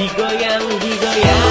一个羊，一个羊